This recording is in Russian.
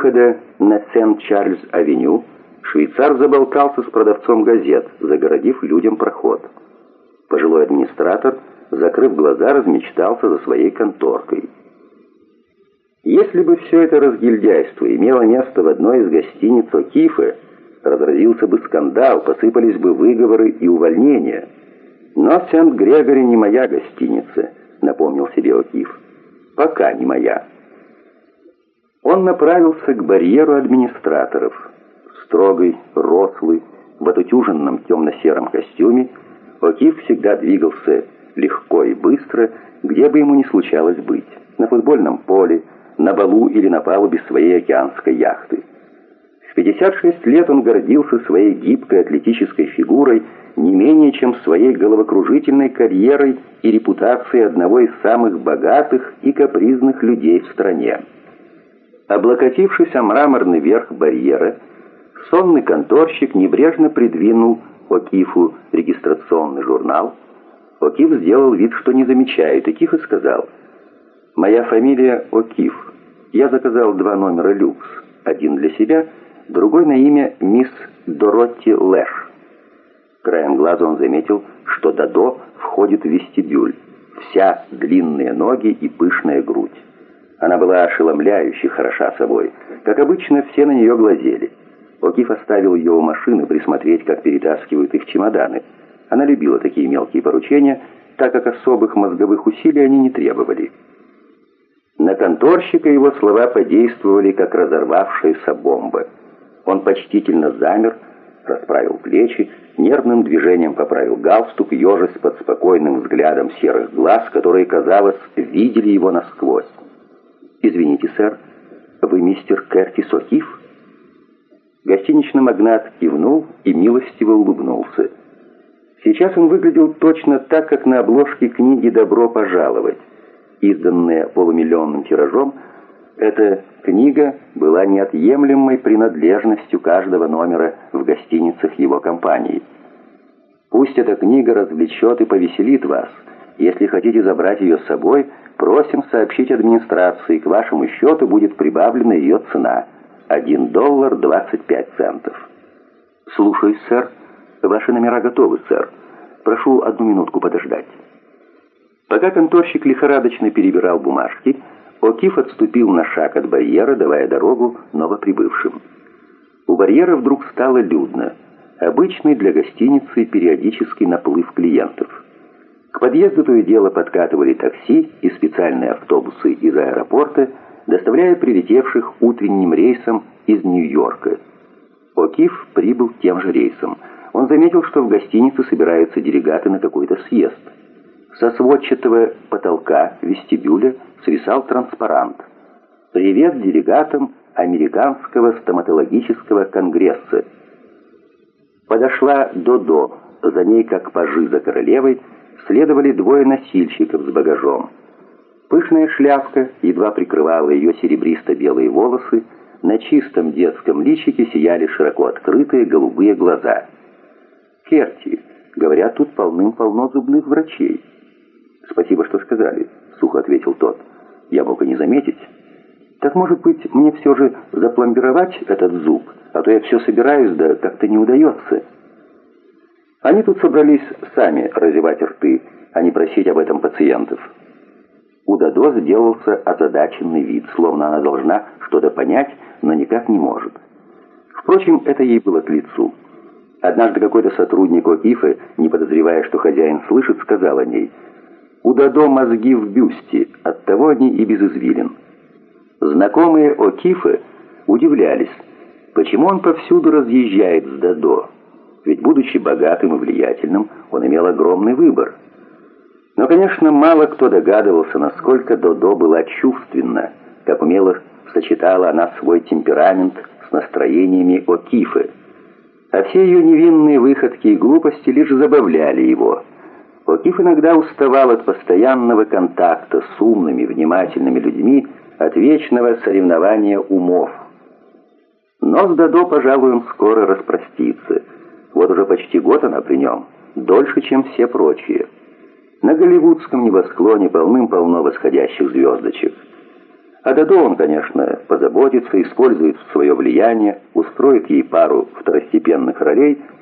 выхода на Сент-Чарльз-авеню швейцар заболтался с продавцом газет, загородив людям проход. Пожилой администратор, закрыв глаза, размечтался за своей конторкой. Если бы все это разгильдяйство имело место в одной из гостиниц Окифы, разразился бы скандал, посыпались бы выговоры и увольнения. Но Сент-Грегори не моя гостиница, напомнил себе Окиф. Пока не моя. Он направился к барьеру администраторов. Строгий, рослый, в отутюженном темно-сером костюме, Окиф всегда двигался легко и быстро, где бы ему ни случалось быть. На футбольном поле, на балу или на палубе своей океанской яхты. В 56 лет он гордился своей гибкой атлетической фигурой не менее чем своей головокружительной карьерой и репутацией одного из самых богатых и капризных людей в стране. Облокотившись о мраморный верх барьера, сонный конторщик небрежно придвинул Окифу регистрационный журнал. Окиф сделал вид, что не замечает, и тихо сказал, «Моя фамилия Окиф. Я заказал два номера люкс, один для себя, другой на имя мисс Доротти Лэш». Краем глаза он заметил, что Дадо входит в вестибюль. Вся длинные ноги и пышная грудь. Она была ошеломляюще хороша собой. Как обычно, все на нее глазели. Окиф оставил ее у машины присмотреть, как перетаскивают их чемоданы. Она любила такие мелкие поручения, так как особых мозговых усилий они не требовали. На конторщика его слова подействовали, как разорвавшаяся бомба. Он почтительно замер, расправил плечи, нервным движением поправил галстук, ежась под спокойным взглядом серых глаз, которые, казалось, видели его насквозь. «Извините, сэр, вы мистер Кертис О'Кив?» Гостиничный магнат кивнул и милостиво улыбнулся. Сейчас он выглядел точно так, как на обложке книги «Добро пожаловать», изданная полумиллионным тиражом, эта книга была неотъемлемой принадлежностью каждого номера в гостиницах его компании. Пусть эта книга развлечет и повеселит вас. Если хотите забрать ее с собой, просим сообщить администрации, к вашему счету будет прибавлена ее цена – 1 доллар 25 центов. Слушаюсь, сэр. Ваши номера готовы, сэр. Прошу одну минутку подождать. Пока конторщик лихорадочно перебирал бумажки, Окиф отступил на шаг от барьера, давая дорогу новоприбывшим. У барьера вдруг стало людно. Обычный для гостиницы периодический наплыв клиентов. К подъезду то и дело подкатывали такси и специальные автобусы из аэропорта, доставляя прилетевших утренним рейсом из Нью-Йорка. Окиф прибыл тем же рейсом. Он заметил, что в гостинице собираются делегаты на какой-то съезд. Со сводчатого потолка вестибюля свисал транспарант. «Привет делегатам Американского стоматологического конгресса». Подошла Додо, за ней, как пажи за королевой, следовали двое носильщиков с багажом. Пышная шляпка едва прикрывала ее серебристо-белые волосы, на чистом детском личике сияли широко открытые голубые глаза. «Керти, говорят, тут полным-полно зубных врачей». «Спасибо, что сказали», — сухо ответил тот. «Я мог и не заметить». «Так, может быть, мне все же запломбировать этот зуб, а то я все собираюсь, да как-то не удается». Они тут собрались сами разевать рты, а не просить об этом пациентов. У Дадо сделался озадаченный вид, словно она должна что-то понять, но никак не может. Впрочем, это ей было к лицу. Однажды какой-то сотрудник ОКИФа, не подозревая, что хозяин слышит, сказал о ней – у Дадо мозги в бюсте, оттого они и без извилин. Знакомые Окифы удивлялись, почему он повсюду разъезжает с Дадо. Ведь, будучи богатым и влиятельным, он имел огромный выбор. Но, конечно, мало кто догадывался, насколько Додо была чувственна, как умело сочетала она свой темперамент с настроениями Окифы. А все ее невинные выходки и глупости лишь забавляли его – Окиф иногда уставал от постоянного контакта с умными, внимательными людьми, от вечного соревнования умов. Но с Дадо, пожалуй, он скоро распростится. Вот уже почти год она при нем, дольше, чем все прочие. На голливудском небосклоне полным-полно восходящих звездочек. А Дадо он, конечно, позаботится, использует свое влияние, устроит ей пару второстепенных ролей –